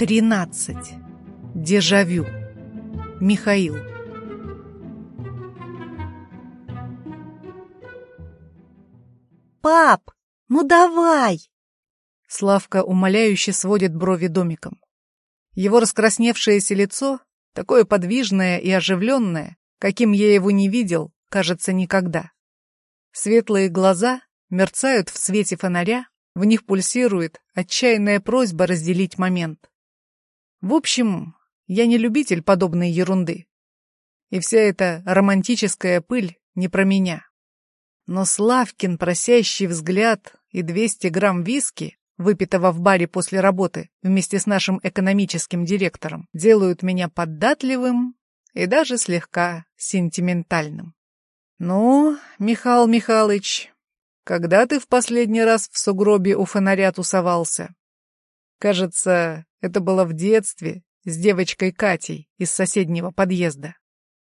Тринадцать. Дежавю. Михаил. «Пап, ну давай!» Славка умоляюще сводит брови домиком. Его раскрасневшееся лицо, такое подвижное и оживленное, каким я его не видел, кажется, никогда. Светлые глаза мерцают в свете фонаря, в них пульсирует отчаянная просьба разделить момент. В общем, я не любитель подобной ерунды. И вся эта романтическая пыль не про меня. Но Славкин просящий взгляд и 200 грамм виски, выпитого в баре после работы вместе с нашим экономическим директором, делают меня податливым и даже слегка сентиментальным. «Ну, Михаил Михайлович, когда ты в последний раз в сугробе у фонаря тусовался? Кажется, это было в детстве с девочкой Катей из соседнего подъезда.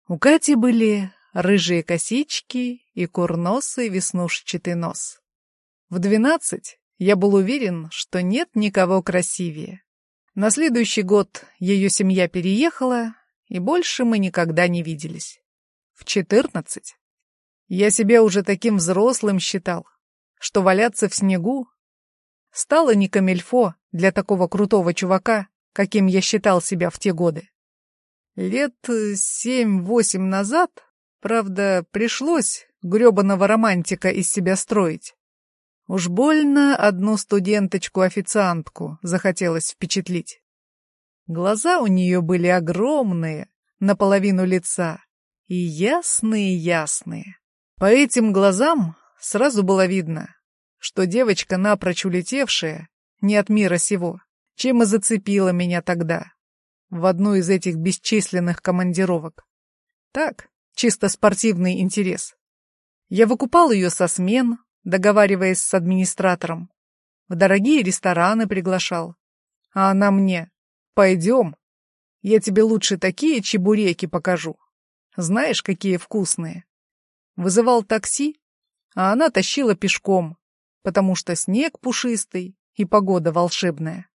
У Кати были рыжие косички и курносый веснушчатый нос. В двенадцать я был уверен, что нет никого красивее. На следующий год ее семья переехала, и больше мы никогда не виделись. В четырнадцать я себя уже таким взрослым считал, что валяться в снегу стало не камельфо для такого крутого чувака, каким я считал себя в те годы. Лет семь-восемь назад, правда, пришлось грёбаного романтика из себя строить. Уж больно одну студенточку-официантку захотелось впечатлить. Глаза у нее были огромные, наполовину лица, и ясные-ясные. По этим глазам сразу было видно, что девочка, напрочь улетевшая, не от мира сего, чем и зацепила меня тогда, в одну из этих бесчисленных командировок. Так, чисто спортивный интерес. Я выкупал ее со смен, договариваясь с администратором. В дорогие рестораны приглашал. А она мне «Пойдем, я тебе лучше такие чебуреки покажу. Знаешь, какие вкусные?» Вызывал такси, а она тащила пешком, потому что снег пушистый и погода волшебная.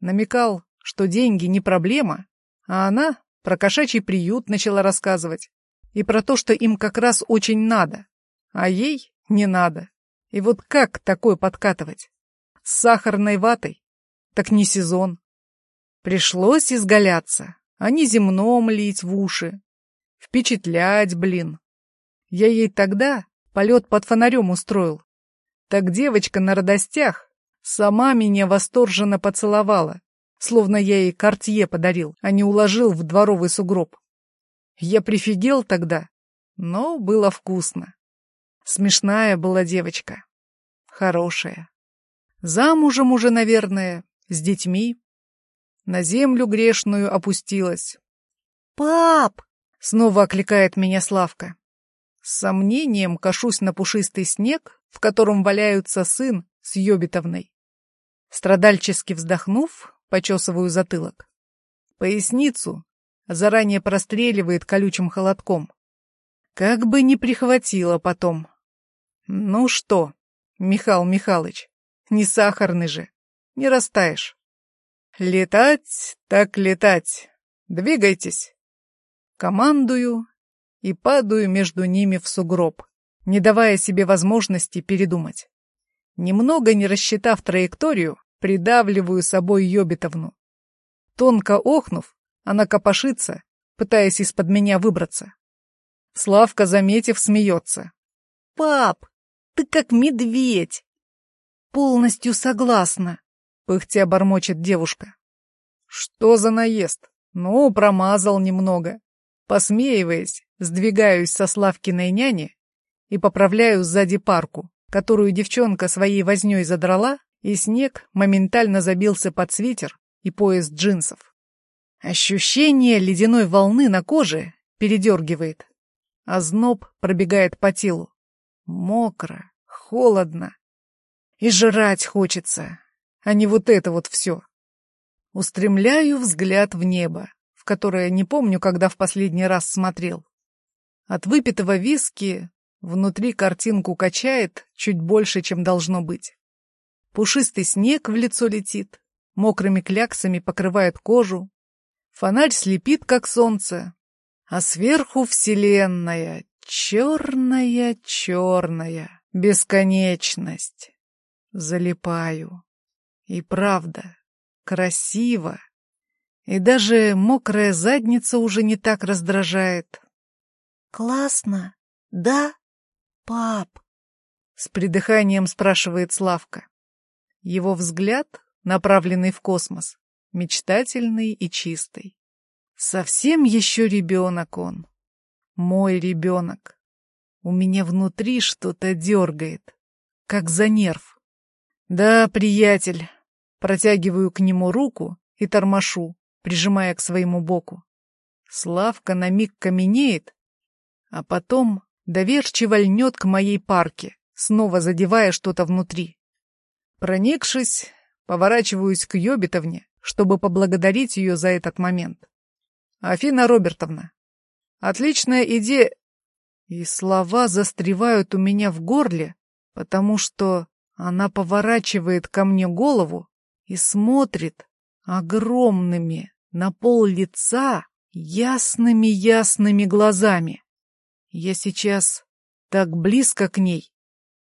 Намекал, что деньги не проблема, а она про кошачий приют начала рассказывать и про то, что им как раз очень надо, а ей не надо. И вот как такое подкатывать? С сахарной ватой? Так не сезон. Пришлось изгаляться, а не земном лить в уши. Впечатлять, блин. Я ей тогда полет под фонарем устроил. Так девочка на радостях сама меня восторженно поцеловала, словно я ей кортье подарил, а не уложил в дворовый сугроб. Я прифигел тогда, но было вкусно. Смешная была девочка. Хорошая. Замужем уже, наверное, с детьми. На землю грешную опустилась. «Пап!» — снова окликает меня Славка. С сомнением кашусь на пушистый снег, в котором валяются сын с Йобитовной. Страдальчески вздохнув, почесываю затылок. Поясницу заранее простреливает колючим холодком. Как бы не прихватило потом. Ну что, Михаил Михайлович, не сахарный же, не растаешь. Летать так летать. Двигайтесь. Командую и падаю между ними в сугроб, не давая себе возможности передумать. Немного не рассчитав траекторию, придавливаю собой Йобитовну. Тонко охнув, она копошится, пытаясь из-под меня выбраться. Славка, заметив, смеется. «Пап, ты как медведь!» «Полностью согласна», — пыхтя бормочет девушка. «Что за наезд? Ну, промазал немного». Посмеиваясь, Сдвигаюсь со Славкиной няни и поправляю сзади парку, которую девчонка своей вознёй задрала, и снег моментально забился под свитер и пояс джинсов. Ощущение ледяной волны на коже передергивает, а зноб пробегает по телу. Мокро, холодно. И жрать хочется, а не вот это вот все. Устремляю взгляд в небо, в которое не помню, когда в последний раз смотрел. От выпитого виски внутри картинку качает чуть больше, чем должно быть. Пушистый снег в лицо летит, мокрыми кляксами покрывает кожу, фонарь слепит, как солнце, а сверху вселенная, черная-черная, бесконечность. Залипаю. И правда, красиво. И даже мокрая задница уже не так раздражает. «Классно, да, пап?» С придыханием спрашивает Славка. Его взгляд, направленный в космос, мечтательный и чистый. Совсем еще ребенок он. Мой ребенок. У меня внутри что-то дергает, как за нерв. Да, приятель. Протягиваю к нему руку и тормошу, прижимая к своему боку. Славка на миг каменеет, а потом доверчиво льнет к моей парке, снова задевая что-то внутри. Проникшись, поворачиваюсь к Йобитовне, чтобы поблагодарить ее за этот момент. «Афина Робертовна, отличная идея...» И слова застревают у меня в горле, потому что она поворачивает ко мне голову и смотрит огромными на пол лица ясными-ясными глазами. Я сейчас так близко к ней,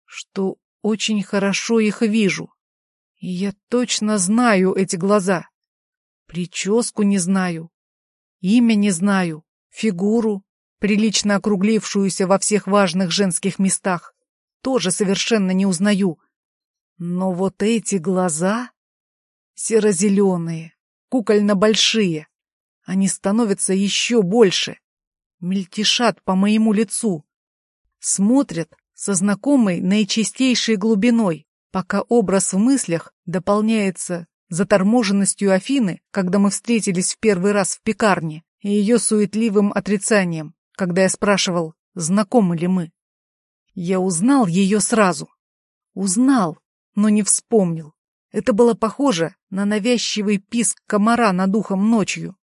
что очень хорошо их вижу. И я точно знаю эти глаза. Прическу не знаю, имя не знаю, фигуру, прилично округлившуюся во всех важных женских местах, тоже совершенно не узнаю. Но вот эти глаза серо-зеленые, кукольно-большие, они становятся еще больше, мельтешат по моему лицу, смотрят со знакомой наичистейшей глубиной, пока образ в мыслях дополняется заторможенностью Афины, когда мы встретились в первый раз в пекарне, и ее суетливым отрицанием, когда я спрашивал, знакомы ли мы. Я узнал ее сразу. Узнал, но не вспомнил. Это было похоже на навязчивый писк комара над ухом ночью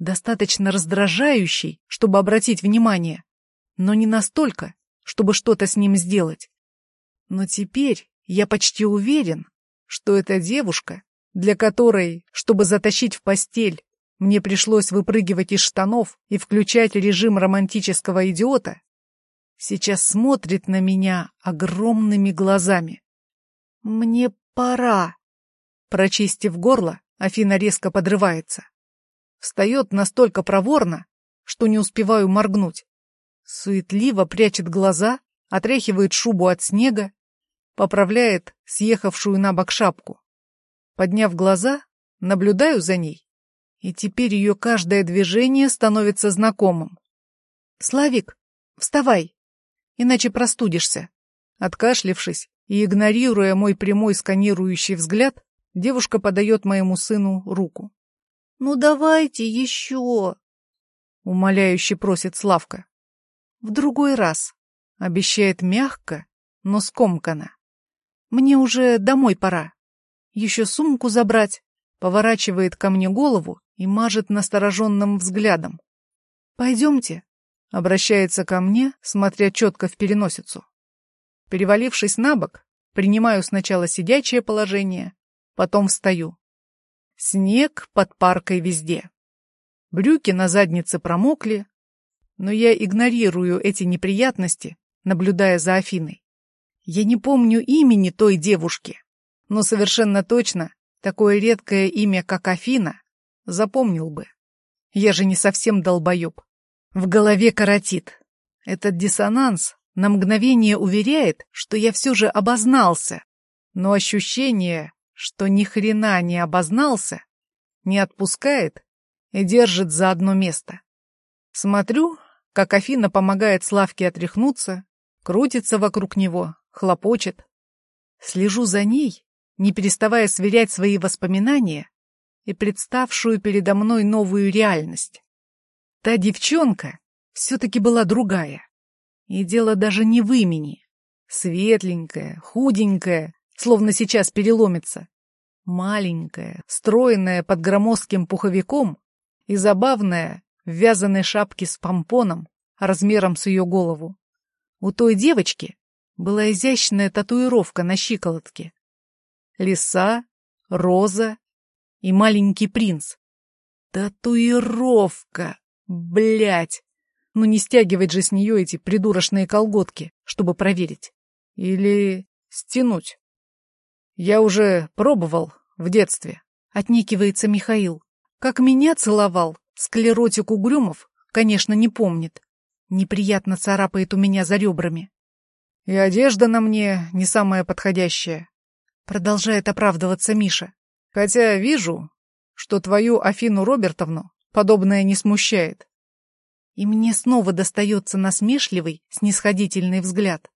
достаточно раздражающий, чтобы обратить внимание, но не настолько, чтобы что-то с ним сделать. Но теперь я почти уверен, что эта девушка, для которой, чтобы затащить в постель, мне пришлось выпрыгивать из штанов и включать режим романтического идиота, сейчас смотрит на меня огромными глазами. «Мне пора!» Прочистив горло, Афина резко подрывается. Встает настолько проворно, что не успеваю моргнуть. Суетливо прячет глаза, отряхивает шубу от снега, поправляет съехавшую на бок шапку. Подняв глаза, наблюдаю за ней, и теперь ее каждое движение становится знакомым. «Славик, вставай, иначе простудишься». Откашлившись и игнорируя мой прямой сканирующий взгляд, девушка подает моему сыну руку. «Ну давайте еще!» — умоляюще просит Славка. «В другой раз», — обещает мягко, но скомканно. «Мне уже домой пора. Еще сумку забрать», — поворачивает ко мне голову и мажет настороженным взглядом. «Пойдемте», — обращается ко мне, смотря четко в переносицу. Перевалившись на бок, принимаю сначала сидячее положение, потом встаю. Снег под паркой везде. Брюки на заднице промокли, но я игнорирую эти неприятности, наблюдая за Афиной. Я не помню имени той девушки, но совершенно точно такое редкое имя, как Афина, запомнил бы. Я же не совсем долбоеб. В голове коротит. Этот диссонанс на мгновение уверяет, что я все же обознался, но ощущение, что ни хрена не обознался, не отпускает и держит за одно место. Смотрю, как Афина помогает Славке отряхнуться, крутится вокруг него, хлопочет. Слежу за ней, не переставая сверять свои воспоминания и представшую передо мной новую реальность. Та девчонка все-таки была другая. И дело даже не в имени. Светленькая, худенькая, словно сейчас переломится. Маленькая, стройная под громоздким пуховиком и забавная в вязаной шапке с помпоном размером с ее голову. У той девочки была изящная татуировка на щиколотке. Лиса, роза и маленький принц. Татуировка! Блять! Ну не стягивать же с нее эти придурочные колготки, чтобы проверить. Или стянуть. Я уже пробовал в детстве. Отникивается Михаил. Как меня целовал, склеротик Угрюмов, конечно, не помнит. Неприятно царапает у меня за ребрами. И одежда на мне не самая подходящая. Продолжает оправдываться Миша. Хотя вижу, что твою Афину Робертовну подобное не смущает. И мне снова достается насмешливый, снисходительный взгляд.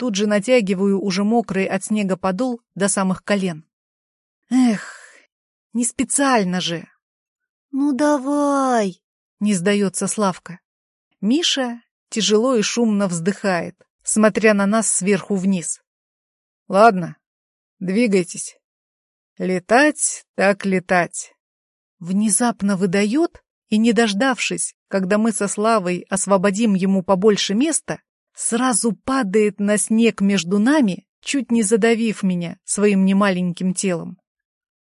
Тут же натягиваю уже мокрый от снега подол до самых колен. Эх, не специально же. Ну давай, не сдается Славка. Миша тяжело и шумно вздыхает, смотря на нас сверху вниз. Ладно, двигайтесь. Летать так летать. Внезапно выдает и, не дождавшись, когда мы со Славой освободим ему побольше места, сразу падает на снег между нами, чуть не задавив меня своим немаленьким телом.